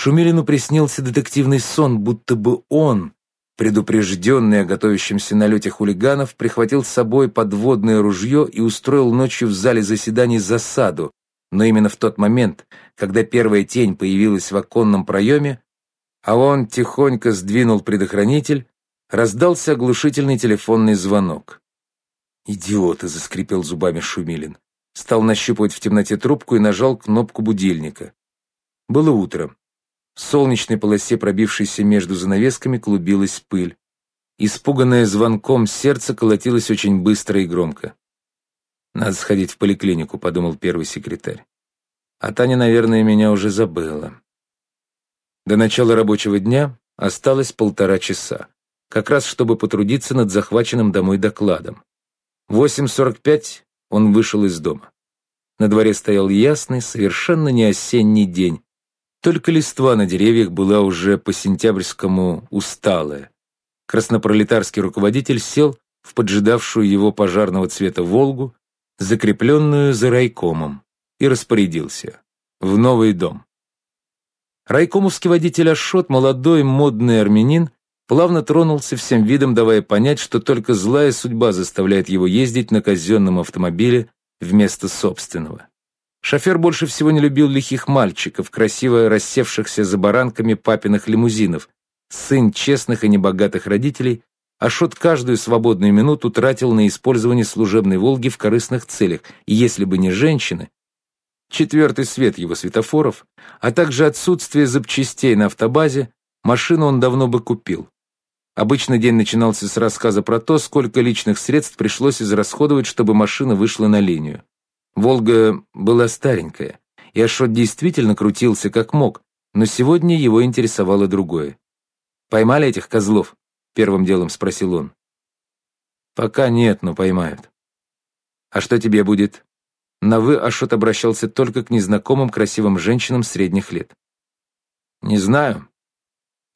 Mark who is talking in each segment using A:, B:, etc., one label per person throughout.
A: Шумилину приснился детективный сон, будто бы он, предупрежденный о готовящемся налете хулиганов, прихватил с собой подводное ружье и устроил ночью в зале заседаний засаду, но именно в тот момент, когда первая тень появилась в оконном проеме, а он тихонько сдвинул предохранитель, раздался оглушительный телефонный звонок. «Идиоты!» — заскрипел зубами Шумилин. Стал нащупывать в темноте трубку и нажал кнопку будильника. Было утро. В солнечной полосе, пробившейся между занавесками, клубилась пыль. Испуганное звонком сердце колотилось очень быстро и громко. «Надо сходить в поликлинику», — подумал первый секретарь. «А Таня, наверное, меня уже забыла». До начала рабочего дня осталось полтора часа, как раз чтобы потрудиться над захваченным домой докладом. В 8.45 он вышел из дома. На дворе стоял ясный, совершенно не осенний день. Только листва на деревьях была уже по-сентябрьскому усталая. Краснопролетарский руководитель сел в поджидавшую его пожарного цвета «Волгу», закрепленную за райкомом, и распорядился. В новый дом. Райкомовский водитель Ашот, молодой модный армянин, плавно тронулся всем видом, давая понять, что только злая судьба заставляет его ездить на казенном автомобиле вместо собственного. Шофер больше всего не любил лихих мальчиков, красиво рассевшихся за баранками папиных лимузинов, сын честных и небогатых родителей, Ашот каждую свободную минуту тратил на использование служебной «Волги» в корыстных целях, и если бы не женщины, четвертый свет его светофоров, а также отсутствие запчастей на автобазе, машину он давно бы купил. Обычно день начинался с рассказа про то, сколько личных средств пришлось израсходовать, чтобы машина вышла на линию. «Волга» была старенькая, и Ашот действительно крутился как мог, но сегодня его интересовало другое. «Поймали этих козлов?» — первым делом спросил он. «Пока нет, но поймают». «А что тебе будет?» На «вы» Ашот обращался только к незнакомым красивым женщинам средних лет. «Не знаю.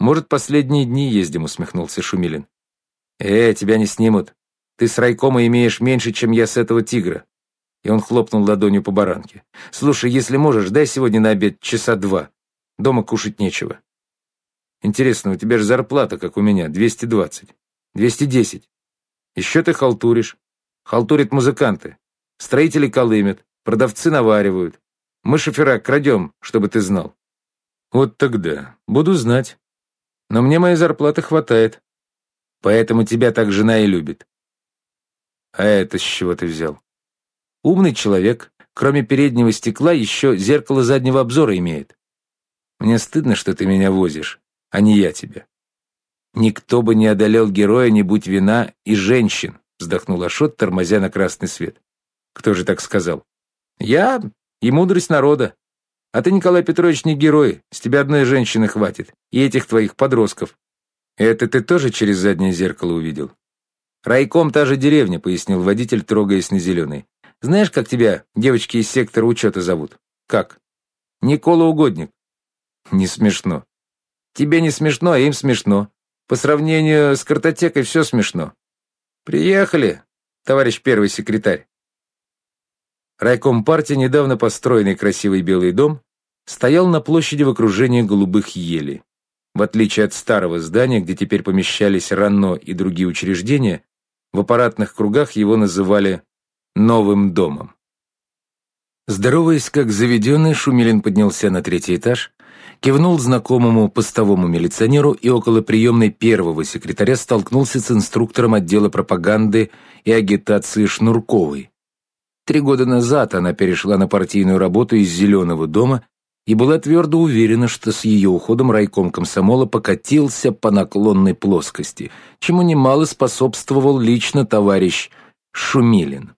A: Может, последние дни ездим», — усмехнулся Шумилин. «Э, тебя не снимут. Ты с райкома имеешь меньше, чем я с этого тигра». И он хлопнул ладонью по баранке. «Слушай, если можешь, дай сегодня на обед часа два. Дома кушать нечего». «Интересно, у тебя же зарплата, как у меня, 220. 210. Еще ты халтуришь. Халтурят музыканты. Строители колымят, продавцы наваривают. Мы шофера крадем, чтобы ты знал». «Вот тогда. Буду знать». Но мне моей зарплаты хватает. Поэтому тебя так жена и любит. А это с чего ты взял? Умный человек, кроме переднего стекла, еще зеркало заднего обзора имеет. Мне стыдно, что ты меня возишь, а не я тебя. Никто бы не одолел героя, не будь вина и женщин, вздохнул Ашот, тормозя на красный свет. Кто же так сказал? Я и мудрость народа. А ты, Николай Петрович, не герой, с тебя одной женщины хватит, и этих твоих подростков. Это ты тоже через заднее зеркало увидел? Райком та же деревня, пояснил водитель, трогаясь на зеленый. Знаешь, как тебя девочки из сектора учета зовут? Как? Никола Угодник. Не смешно. Тебе не смешно, а им смешно. По сравнению с картотекой все смешно. Приехали, товарищ первый секретарь. Райком партии, недавно построенный красивый белый дом, стоял на площади в окружении голубых елей. В отличие от старого здания, где теперь помещались РАНО и другие учреждения, в аппаратных кругах его называли «новым домом». Здороваясь как заведенный, Шумилин поднялся на третий этаж, кивнул знакомому постовому милиционеру и около приемной первого секретаря столкнулся с инструктором отдела пропаганды и агитации Шнурковой, Три года назад она перешла на партийную работу из «Зеленого дома» и была твердо уверена, что с ее уходом райком комсомола покатился по наклонной плоскости, чему немало способствовал лично товарищ Шумилин.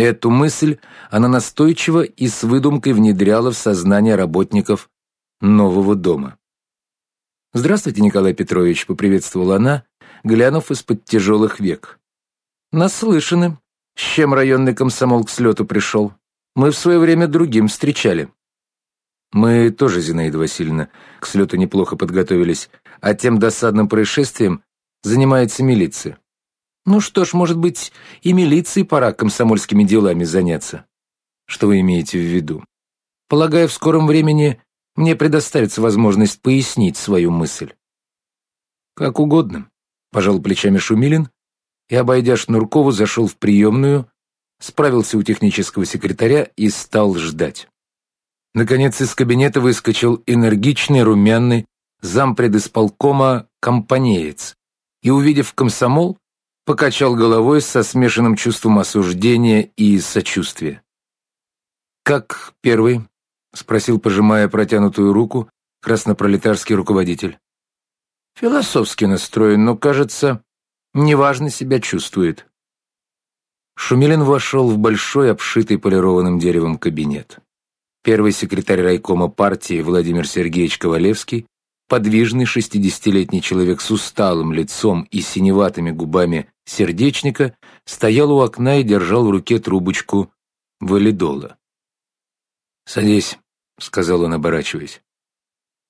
A: Эту мысль она настойчиво и с выдумкой внедряла в сознание работников нового дома. «Здравствуйте, Николай Петрович», — поприветствовала она, глянув из-под тяжелых век. «Наслышаны», с чем районный комсомол к слету пришел? Мы в свое время другим встречали. Мы тоже, Зинаида Васильевна, к слету неплохо подготовились, а тем досадным происшествием занимается милиция. Ну что ж, может быть, и милиции пора комсомольскими делами заняться. Что вы имеете в виду? Полагаю, в скором времени мне предоставится возможность пояснить свою мысль. Как угодно, пожал плечами Шумилин и, обойдя Шнуркову, зашел в приемную, справился у технического секретаря и стал ждать. Наконец из кабинета выскочил энергичный, румяный зампред исполкома компанеец и, увидев комсомол, покачал головой со смешанным чувством осуждения и сочувствия. «Как первый?» — спросил, пожимая протянутую руку, краснопролетарский руководитель. «Философски настроен, но, кажется, неважно себя чувствует». Шумилин вошел в большой, обшитый полированным деревом кабинет. Первый секретарь райкома партии Владимир Сергеевич Ковалевский, подвижный шестидесятилетний человек с усталым лицом и синеватыми губами сердечника, стоял у окна и держал в руке трубочку валидола. «Садись», — сказал он, оборачиваясь.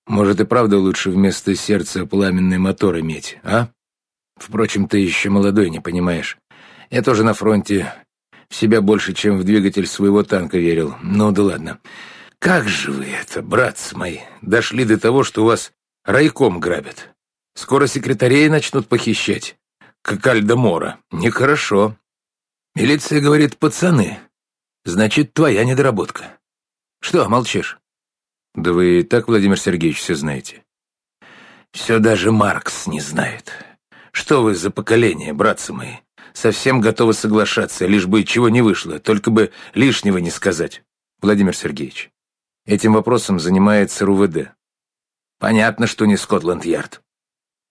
A: «Может, и правда лучше вместо сердца пламенный мотор иметь, а? Впрочем, ты еще молодой, не понимаешь. Я тоже на фронте в себя больше, чем в двигатель своего танка верил. Ну да ладно. Как же вы это, братцы мои, дошли до того, что у вас райком грабят? Скоро секретарей начнут похищать, как Альдемора. Нехорошо. Милиция говорит, пацаны. Значит, твоя недоработка. Что, молчишь? Да вы и так, Владимир Сергеевич, все знаете. Все даже Маркс не знает. Что вы за поколение, братцы мои? Совсем готовы соглашаться, лишь бы чего не вышло, только бы лишнего не сказать. Владимир Сергеевич, этим вопросом занимается РУВД. Понятно, что не Скотланд-Ярд.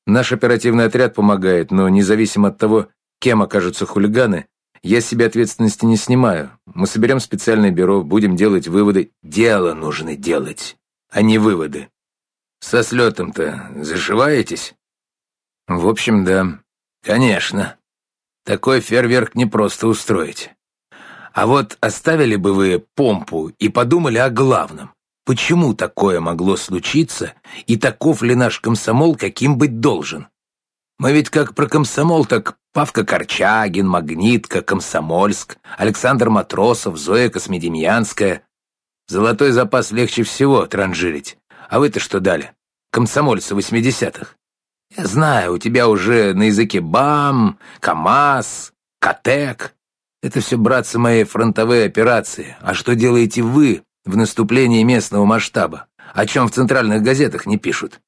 A: Наш оперативный отряд помогает, но независимо от того, кем окажутся хулиганы, я себе ответственности не снимаю. Мы соберем специальное бюро, будем делать выводы. Дело нужно делать, а не выводы. Со слетом-то зашиваетесь? В общем, да. Конечно. Такой фейерверк не просто устроить. А вот оставили бы вы помпу и подумали о главном. Почему такое могло случиться, и таков ли наш комсомол, каким быть должен? Мы ведь как про комсомол, так Павка Корчагин, Магнитка, Комсомольск, Александр Матросов, Зоя Космедемьянская. Золотой запас легче всего транжирить. А вы-то что дали? Комсомольцы восьмидесятых. Я знаю, у тебя уже на языке БАМ, КАМАЗ, КАТЕК. Это все, братцы мои, фронтовые операции. А что делаете вы в наступлении местного масштаба? О чем в центральных газетах не пишут?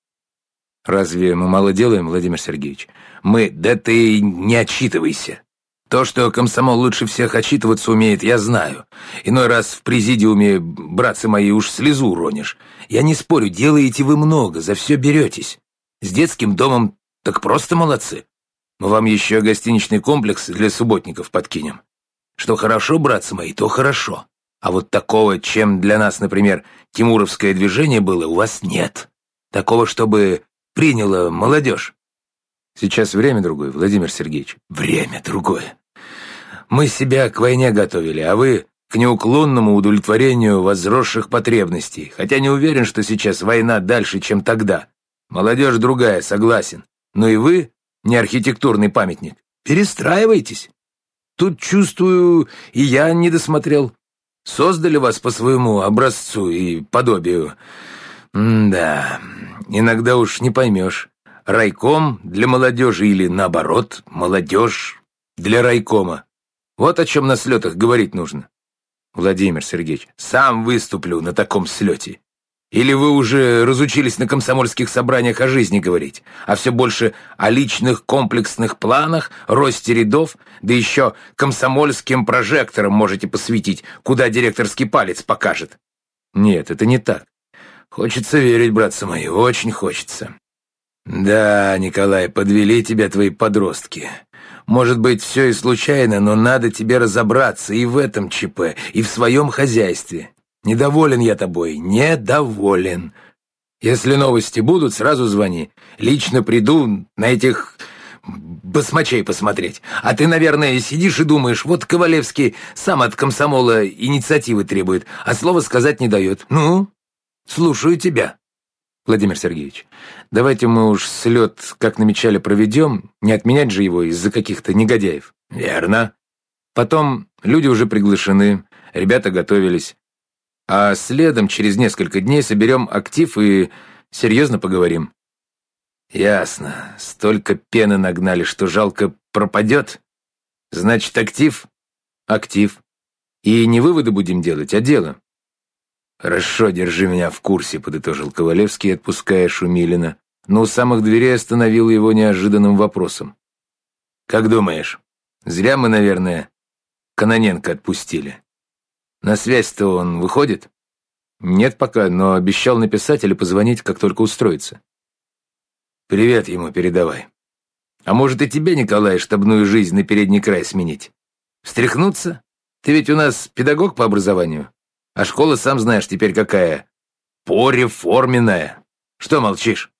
A: Разве мы мало делаем, Владимир Сергеевич? Мы... Да ты не отчитывайся. То, что комсомол лучше всех отчитываться умеет, я знаю. Иной раз в президиуме, братцы мои, уж слезу уронишь. Я не спорю, делаете вы много, за все беретесь. С детским домом так просто молодцы. Мы вам еще гостиничный комплекс для субботников подкинем. Что хорошо, братцы мои, то хорошо. А вот такого, чем для нас, например, Тимуровское движение было, у вас нет. Такого, чтобы приняла молодежь. Сейчас время другое, Владимир Сергеевич. Время другое. Мы себя к войне готовили, а вы к неуклонному удовлетворению возросших потребностей, хотя не уверен, что сейчас война дальше, чем тогда. Молодежь другая, согласен. Но и вы не архитектурный памятник. Перестраивайтесь. Тут, чувствую, и я не досмотрел. Создали вас по своему образцу и подобию. М да, иногда уж не поймешь. Райком для молодежи или, наоборот, молодежь для райкома. Вот о чем на слетах говорить нужно. Владимир Сергеевич, сам выступлю на таком слете. Или вы уже разучились на комсомольских собраниях о жизни говорить, а все больше о личных комплексных планах, росте рядов, да еще комсомольским прожектором можете посвятить, куда директорский палец покажет? Нет, это не так. Хочется верить, братцы мои, очень хочется. «Да, Николай, подвели тебя твои подростки. Может быть, все и случайно, но надо тебе разобраться и в этом ЧП, и в своем хозяйстве. Недоволен я тобой, недоволен. Если новости будут, сразу звони. Лично приду на этих басмачей посмотреть. А ты, наверное, сидишь и думаешь, вот Ковалевский сам от комсомола инициативы требует, а слова сказать не дает. Ну, слушаю тебя». Владимир Сергеевич, давайте мы уж слет, как намечали, проведем, не отменять же его из-за каких-то негодяев. Верно. Потом люди уже приглашены, ребята готовились. А следом через несколько дней соберем актив и серьезно поговорим. Ясно. Столько пены нагнали, что жалко пропадет. Значит, актив? Актив. И не выводы будем делать, а дело. Хорошо, держи меня в курсе, подытожил Ковалевский, отпуская Шумилина, но у самых дверей остановил его неожиданным вопросом. Как думаешь, зря мы, наверное, Каноненко отпустили? На связь-то он выходит? Нет пока, но обещал написать или позвонить, как только устроится. Привет ему передавай. А может и тебе, Николай, штабную жизнь на передний край сменить? Встряхнуться? Ты ведь у нас педагог по образованию. А школа, сам знаешь, теперь какая. Пореформенная. Что молчишь?